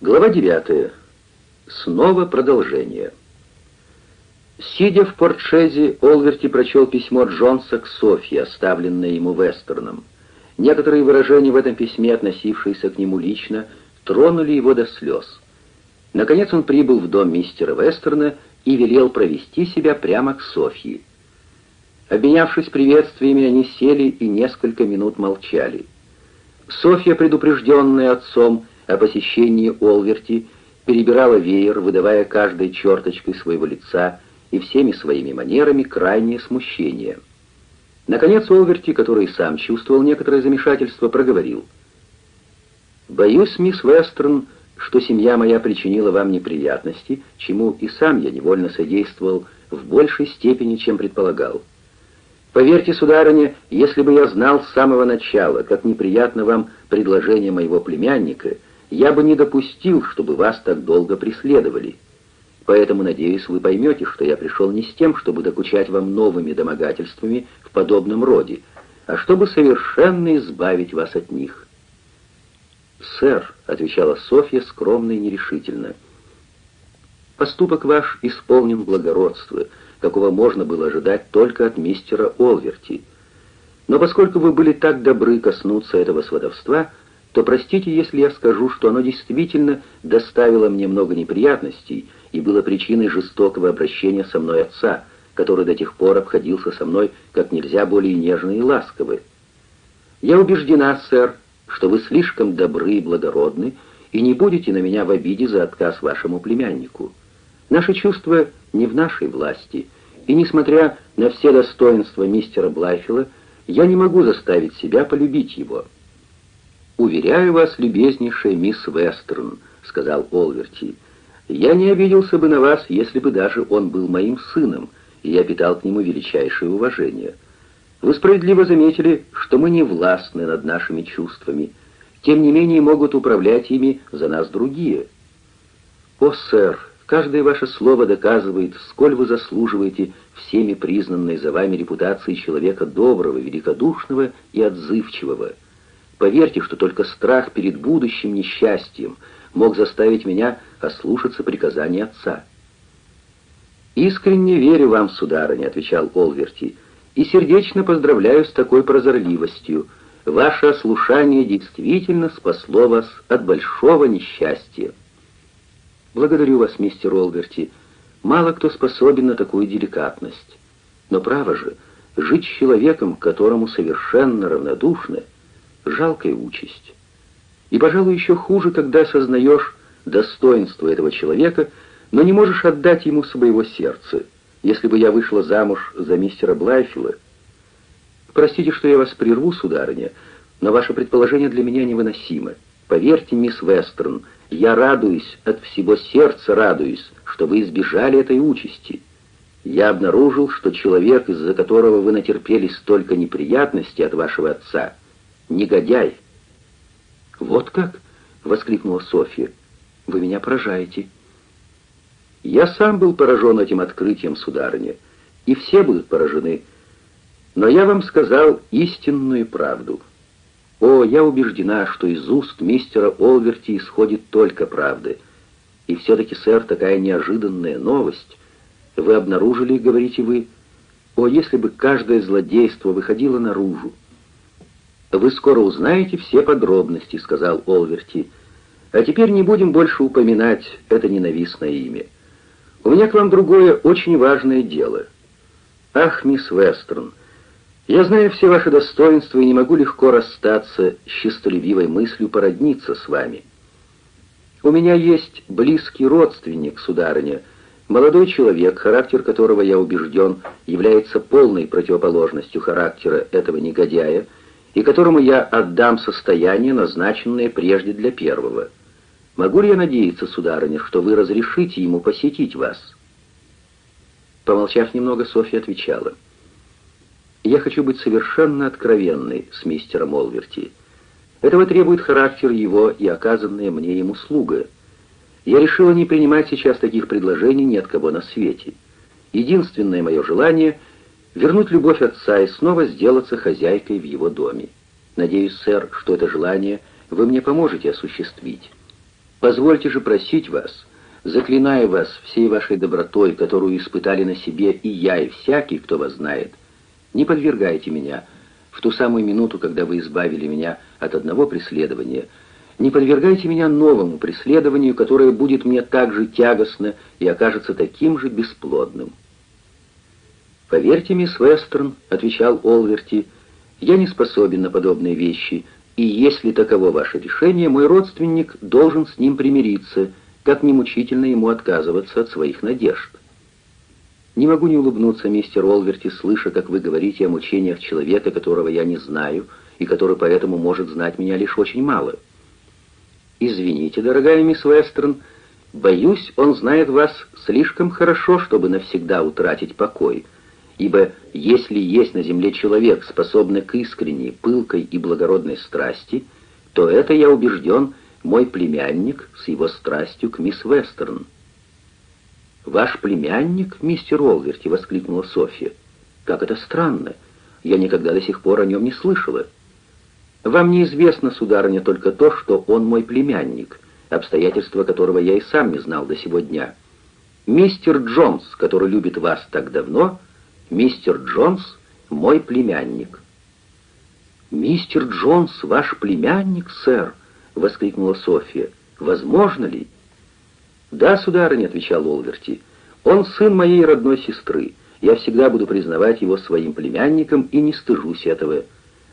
Глава 9. Снова продолжение. Сидя в портшезе, Олверти прочел письмо Джонса к Софье, оставленное ему Вестерном. Некоторые выражения в этом письме, относившиеся к нему лично, тронули его до слез. Наконец он прибыл в дом мистера Вестерна и велел провести себя прямо к Софье. Обменявшись приветствиями, они сели и несколько минут молчали. Софья, предупрежденная отцом, о посещении Олверти, перебирала веер, выдавая каждой черточкой своего лица и всеми своими манерами крайнее смущение. Наконец Олверти, который сам чувствовал некоторое замешательство, проговорил. «Боюсь, мисс Вестерн, что семья моя причинила вам неприятности, чему и сам я невольно содействовал в большей степени, чем предполагал. Поверьте, сударыня, если бы я знал с самого начала, как неприятно вам предложение моего племянника, я бы не допустил, чтобы вас так долго преследовали. Поэтому, надеюсь, вы поймете, что я пришел не с тем, чтобы докучать вам новыми домогательствами в подобном роде, а чтобы совершенно избавить вас от них». «Сэр», — отвечала Софья скромно и нерешительно, — «поступок ваш исполнен благородства, какого можно было ожидать только от мистера Олверти. Но поскольку вы были так добры коснуться этого сватовства, — то простите, если я скажу, что оно действительно доставило мне много неприятностей и было причиной жестокого обращения со мной отца, который до тех пор обходился со мной как нельзя более нежно и ласково. Я убеждена, сэр, что вы слишком добры и благородны, и не будете на меня в обиде за отказ вашему племяннику. Наши чувства не в нашей власти, и, несмотря на все достоинства мистера Блайфилла, я не могу заставить себя полюбить его». «Уверяю вас, любезнейшая мисс Вестерн», — сказал Олверти, — «я не обиделся бы на вас, если бы даже он был моим сыном, и я питал к нему величайшее уважение. Вы справедливо заметили, что мы не властны над нашими чувствами, тем не менее могут управлять ими за нас другие». «О, сэр, каждое ваше слово доказывает, сколь вы заслуживаете всеми признанной за вами репутации человека доброго, великодушного и отзывчивого». Поверьте, что только страх перед будущим несчастьем мог заставить меня ослушаться приказания отца. «Искренне верю вам, сударыня», — отвечал Олверти, «и сердечно поздравляю с такой прозорливостью. Ваше ослушание действительно спасло вас от большого несчастья». «Благодарю вас, мистер Олверти. Мало кто способен на такую деликатность. Но право же, жить с человеком, которому совершенно равнодушно — жалкая участь. И, пожалуй, еще хуже, когда осознаешь достоинство этого человека, но не можешь отдать ему своего сердца. Если бы я вышла замуж за мистера Блайфилла... Простите, что я вас прерву, сударыня, но ваше предположение для меня невыносимо. Поверьте, мисс Вестерн, я радуюсь, от всего сердца радуюсь, что вы избежали этой участи. Я обнаружил, что человек, из-за которого вы натерпели столько неприятностей от вашего отца, — негодяй!» «Вот как?» — воскликнула Софья. «Вы меня поражаете». «Я сам был поражен этим открытием, сударыня, и все будут поражены. Но я вам сказал истинную правду. О, я убеждена, что из уст мистера Олверти исходит только правда. И все-таки, сэр, такая неожиданная новость. Вы обнаружили, говорите вы, о, если бы каждое злодейство выходило наружу, «Вы скоро узнаете все подробности», — сказал Олверти. «А теперь не будем больше упоминать это ненавистное имя. У меня к вам другое очень важное дело. Ах, мисс Вестерн, я знаю все ваши достоинства и не могу легко расстаться с честолюбивой мыслью породниться с вами. У меня есть близкий родственник, сударыня, молодой человек, характер которого, я убежден, является полной противоположностью характера этого негодяя, и которому я отдам состояние, назначенное прежде для первого. Могу ли я надеяться, сударыня, что вы разрешите ему посетить вас?» Помолчав немного, Софья отвечала. «Я хочу быть совершенно откровенной с мистером Олверти. Этого требует характер его и оказанная мне ему слуга. Я решила не принимать сейчас таких предложений ни от кого на свете. Единственное мое желание — вернуть любовь отца и снова сделаться хозяйкой в его доме. Надеюсь, сэр, что это желание вы мне поможете осуществить». Позвольте же просить вас, заклинаю вас всей вашей добротой, которую испытали на себе и я, и всякий, кто вас знает, не подвергайте меня в ту самую минуту, когда вы избавили меня от одного преследования, не подвергайте меня новому преследованию, которое будет мне так же тягостно и окажется таким же бесплодным. «Поверьте, мисс Вестерн», — отвечал Олверти, — «я не способен на подобные вещи, и если таково ваше решение, мой родственник должен с ним примириться, как не мучительно ему отказываться от своих надежд». Не могу не улыбнуться, мистер Олверти, слыша, как вы говорите о мучениях человека, которого я не знаю, и который поэтому может знать меня лишь очень мало. Извините, дорогая мисс Вестерн, боюсь, он знает вас слишком хорошо, чтобы навсегда утратить покой, ибо если есть на земле человек, способный к искренней, пылкой и благородной страсти, то это, я убежден, мой племянник с его страстью к мисс Вестерн. «Ваш племянник, мистер Олверти!» — воскликнула Софья. «Как это странно! Я никогда до сих пор о нем не слышала». «Вам неизвестно, сударыня, только то, что он мой племянник, обстоятельства которого я и сам не знал до сего дня. Мистер Джонс, который любит вас так давно, мистер Джонс — мой племянник». «Мистер Джонс, ваш племянник, сэр!» — воскликнула Софья. «Возможно ли?» «Да, сударыня», — отвечал Олверти, — «он сын моей родной сестры. Я всегда буду признавать его своим племянником и не стыжусь этого.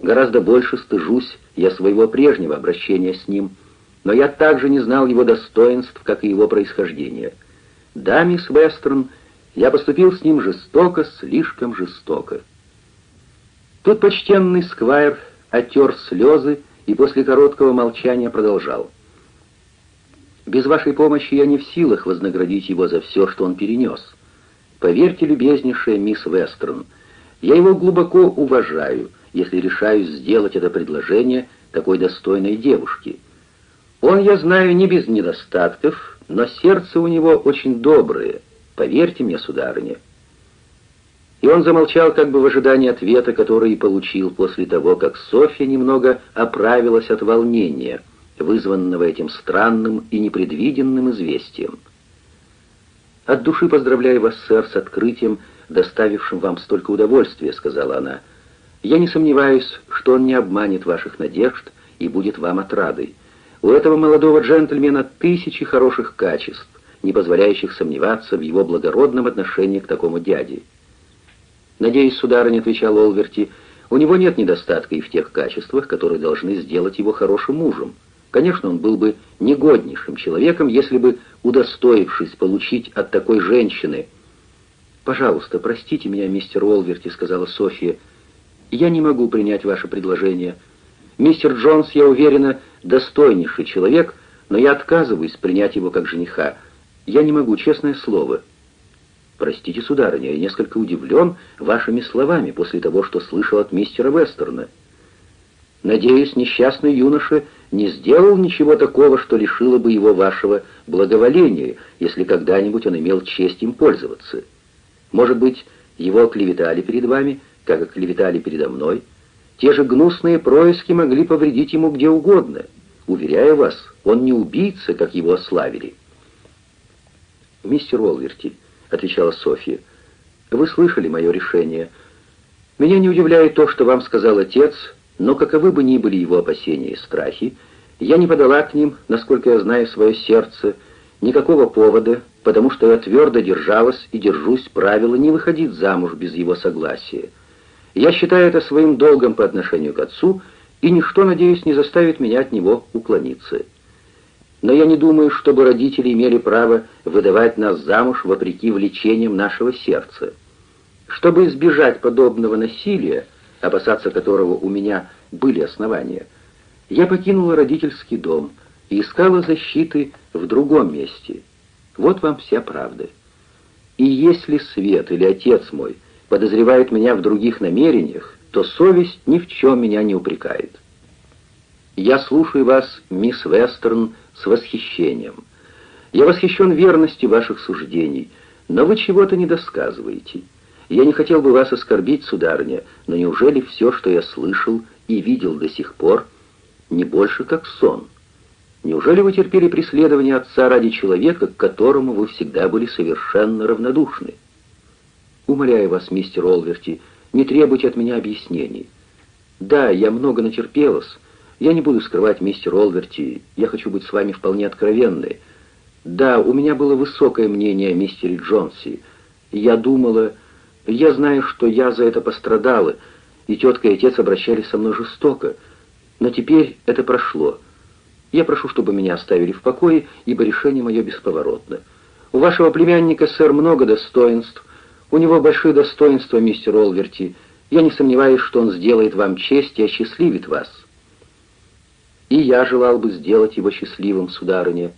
Гораздо больше стыжусь я своего прежнего обращения с ним, но я также не знал его достоинств, как и его происхождения. Да, мисс Вестерн, я поступил с ним жестоко, слишком жестоко». Тут почтенный сквайр оттер слезы и после короткого молчания продолжал. Без вашей помощи я не в силах вознаградить его за все, что он перенес. Поверьте, любезнейшая мисс Вестерн, я его глубоко уважаю, если решаюсь сделать это предложение такой достойной девушке. Он, я знаю, не без недостатков, но сердце у него очень доброе, поверьте мне, сударыня. И он замолчал как бы в ожидании ответа, который и получил после того, как Софья немного оправилась от волнения — вызванного этим странным и непредвиденным известием. «От души поздравляю вас, сэр, с открытием, доставившим вам столько удовольствия», — сказала она. «Я не сомневаюсь, что он не обманет ваших надежд и будет вам отрадой. У этого молодого джентльмена тысячи хороших качеств, не позволяющих сомневаться в его благородном отношении к такому дяде». «Надеюсь, сударыня», — отвечал Олверти, — «у него нет недостатка и в тех качествах, которые должны сделать его хорошим мужем». Конечно, он был бы негоднейшим человеком, если бы, удостоившись получить от такой женщины... «Пожалуйста, простите меня, мистер Уолверти», — сказала София. «Я не могу принять ваше предложение. Мистер Джонс, я уверена, достойнейший человек, но я отказываюсь принять его как жениха. Я не могу, честное слово». «Простите, сударыня, я несколько удивлен вашими словами после того, что слышал от мистера Вестерна». Надеюсь, несчастный юноша не сделал ничего такого, что лишило бы его вашего благоволения, если когда-нибудь он имел честь им пользоваться. Может быть, его оклеветали перед вами, как оклеветали передо мной. Те же гнусные происки могли повредить ему где угодно. Уверяю вас, он не убийца, как его ославили. «Мистер Олверти», — отвечала Софья, — «вы слышали мое решение. Меня не удивляет то, что вам сказал отец, но каковы бы ни были его опасения и страхи, я не подала к ним, насколько я знаю свое сердце, никакого повода, потому что я твердо держалась и держусь правила не выходить замуж без его согласия. Я считаю это своим долгом по отношению к отцу, и ничто, надеюсь, не заставит меня от него уклониться. Но я не думаю, чтобы родители имели право выдавать нас замуж вопреки влечениям нашего сердца. Чтобы избежать подобного насилия, опасаться которого у меня были основания, я покинула родительский дом и искала защиты в другом месте. Вот вам вся правда. И если Свет или отец мой подозревают меня в других намерениях, то совесть ни в чем меня не упрекает. Я слушаю вас, мисс Вестерн, с восхищением. Я восхищен верностью ваших суждений, но вы чего-то не досказываете. Я не хотел бы вас оскорбить, сударыня, но неужели все, что я слышал и видел до сих пор, не больше как сон? Неужели вы терпели преследование отца ради человека, к которому вы всегда были совершенно равнодушны? Умоляю вас, мистер Олверти, не требуйте от меня объяснений. Да, я много натерпелась. Я не буду скрывать, мистер Олверти, я хочу быть с вами вполне откровенной. Да, у меня было высокое мнение о мистере Джонси. Я думала... Я знаю, что я за это пострадала, и тетка и отец обращались со мной жестоко. Но теперь это прошло. Я прошу, чтобы меня оставили в покое, ибо решение мое бесповоротно. У вашего племянника, сэр, много достоинств. У него большие достоинства, мистер Олверти. Я не сомневаюсь, что он сделает вам честь и осчастливит вас. И я желал бы сделать его счастливым, сударыня.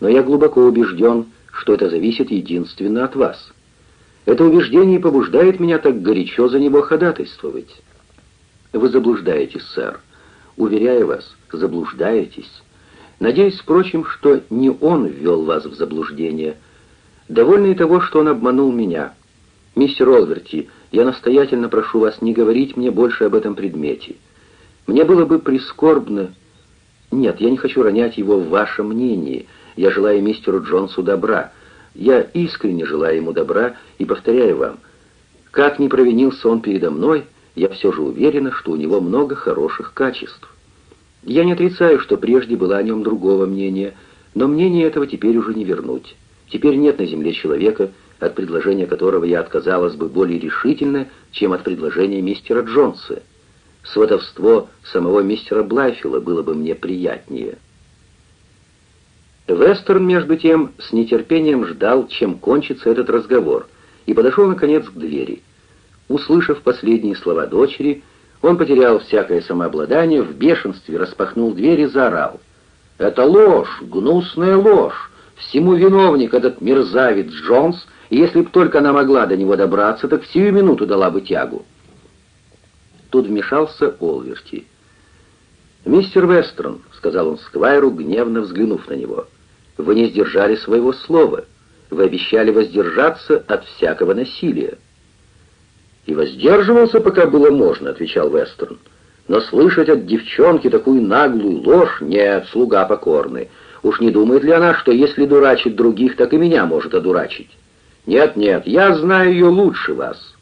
Но я глубоко убежден, что это зависит единственно от вас. Это убеждение побуждает меня так горячо за него ходатайствовать. Вы заблуждаетесь, сэр. Уверяю вас, заблуждаетесь. Надеюсь, впрочем, что не он ввел вас в заблуждение. Довольно и того, что он обманул меня. Мистер Олверти, я настоятельно прошу вас не говорить мне больше об этом предмете. Мне было бы прискорбно... Нет, я не хочу ронять его в вашем мнении. Я желаю мистеру Джонсу добра. Я искренне желаю ему добра и повторяю вам, как не провинился он передо мной, я все же уверена, что у него много хороших качеств. Я не отрицаю, что прежде было о нем другого мнения, но мнение этого теперь уже не вернуть. Теперь нет на земле человека, от предложения которого я отказалась бы более решительно, чем от предложения мистера Джонса. Сватовство самого мистера Блайфилла было бы мне приятнее». Вестерн, между тем, с нетерпением ждал, чем кончится этот разговор, и подошел, наконец, к двери. Услышав последние слова дочери, он потерял всякое самообладание, в бешенстве распахнул дверь и заорал. «Это ложь, гнусная ложь! Всему виновник этот мерзавец Джонс, и если б только она могла до него добраться, так сию минуту дала бы тягу». Тут вмешался Олверти. «Мистер Вестерн», — сказал он Сквайру, гневно взглянув на него, — «вы не сдержали своего слова. Вы обещали воздержаться от всякого насилия». «И воздерживался, пока было можно», — отвечал Вестерн. «Но слышать от девчонки такую наглую ложь нет, слуга покорный. Уж не думает ли она, что если дурачит других, так и меня может одурачить? Нет-нет, я знаю ее лучше вас».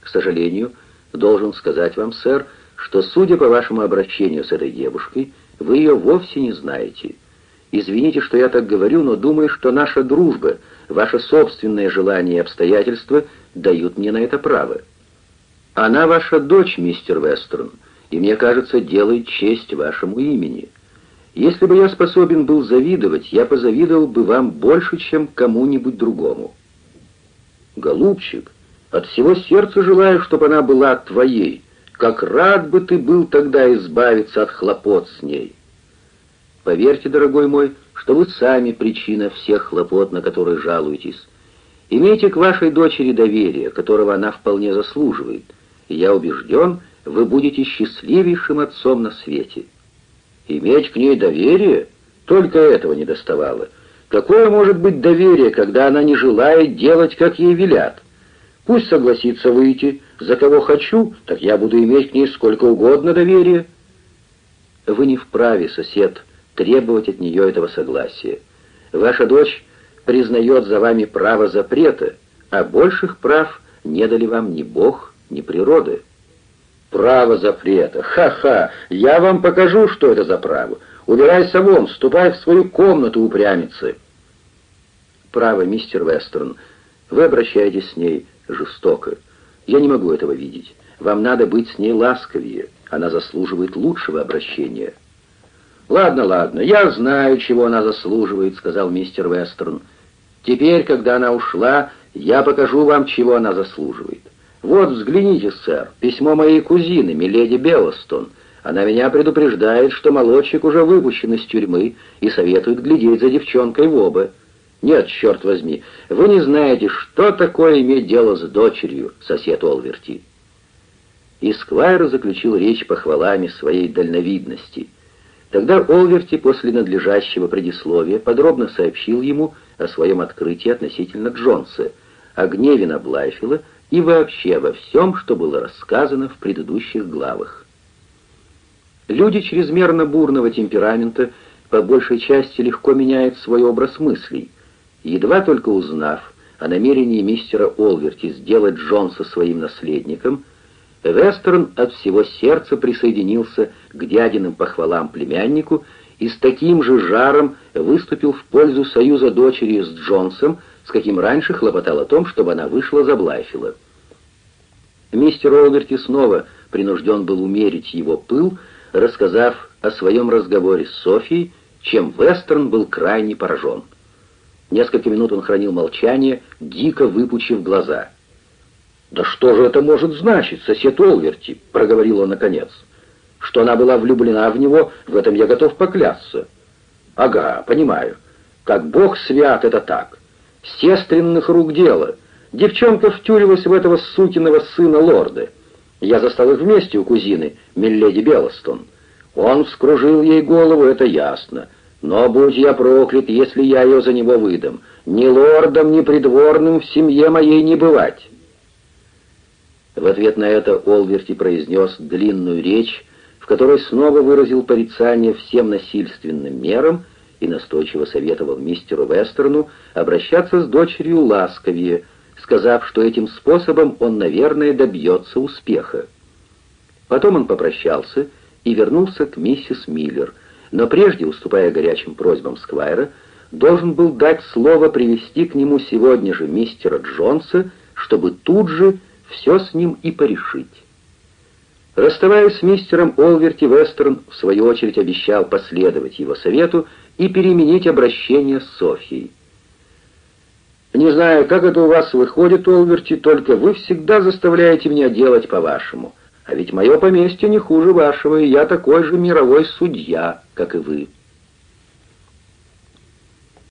«К сожалению, должен сказать вам, сэр, — что, судя по вашему обращению с этой девушкой, вы ее вовсе не знаете. Извините, что я так говорю, но думаю, что наша дружба, ваше собственное желание и обстоятельства дают мне на это право. Она ваша дочь, мистер Вестерн, и, мне кажется, делает честь вашему имени. Если бы я способен был завидовать, я позавидовал бы вам больше, чем кому-нибудь другому. Голубчик, от всего сердца желаю, чтобы она была твоей, как рад бы ты был тогда избавиться от хлопот с ней. Поверьте, дорогой мой, что вы сами причина всех хлопот, на которые жалуетесь. Имейте к вашей дочери доверие, которого она вполне заслуживает, и я убежден, вы будете счастливейшим отцом на свете. Иметь к ней доверие? Только этого не доставало. Какое может быть доверие, когда она не желает делать, как ей велят? Пусть согласится выйти, за кого хочу, так я буду иметь к ней сколько угодно доверия. Вы не вправе, сосед, требовать от нее этого согласия. Ваша дочь признает за вами право запрета, а больших прав не дали вам ни Бог, ни природа. Право запрета! Ха-ха! Я вам покажу, что это за право. Убирайся вон, ступай в свою комнату, упрямицы. Право, мистер Вестерн, вы обращаетесь с ней жестоко. Я не могу этого видеть. Вам надо быть с ней ласковее. Она заслуживает лучшего обращения». «Ладно, ладно, я знаю, чего она заслуживает», — сказал мистер Вестерн. «Теперь, когда она ушла, я покажу вам, чего она заслуживает. Вот, взгляните, сэр, письмо моей кузины, миледи Белостон. Она меня предупреждает, что молодчик уже выпущен из тюрьмы и советует глядеть за девчонкой в оба. «Нет, черт возьми, вы не знаете, что такое иметь дело с дочерью, сосед Олверти». И Сквайр заключил речь похвалами своей дальновидности. Тогда Олверти после надлежащего предисловия подробно сообщил ему о своем открытии относительно Джонса, о гневе на Блайфила и вообще обо всем, что было рассказано в предыдущих главах. Люди чрезмерно бурного темперамента по большей части легко меняет свой образ мыслей. Едва только узнав о намерении мистера Олверти сделать Джонса своим наследником, Вестерн от всего сердца присоединился к дядиным похвалам племяннику и с таким же жаром выступил в пользу союза дочери с Джонсом, с каким раньше хлопотал о том, чтобы она вышла за Блайфила. Мистер Олверти снова принужден был умерить его пыл, рассказав о своем разговоре с Софией, чем Вестерн был крайне поражен. Несколько минут он хранил молчание, дико выпучив глаза. «Да что же это может значить, сосед Олверти?» — проговорил он наконец. «Что она была влюблена в него, в этом я готов поклясться». «Ага, понимаю. Как бог свят, это так. Сестринных рук дело. Девчонка втюрилась в этого сукиного сына лорда. Я застал их вместе у кузины, Милледи Белостон. Он вскружил ей голову, это ясно. Но будь я проклят, если я ее за него выдам. Ни лордом, ни придворным в семье моей не бывать». В ответ на это Олверти произнес длинную речь, в которой снова выразил порицание всем насильственным мерам и настойчиво советовал мистеру Вестерну обращаться с дочерью ласковее, сказав, что этим способом он, наверное, добьется успеха. Потом он попрощался и вернулся к миссис Миллер, но прежде, уступая горячим просьбам Сквайра, должен был дать слово привести к нему сегодня же мистера Джонса, чтобы тут же все с ним и порешить. Расставаясь с мистером Олверти, Вестерн, в свою очередь, обещал последовать его совету и переменить обращение с Софьей. «Не знаю, как это у вас выходит, Олверти, только вы всегда заставляете меня делать по-вашему. А ведь мое поместье не хуже вашего, и я такой же мировой судья, как и вы».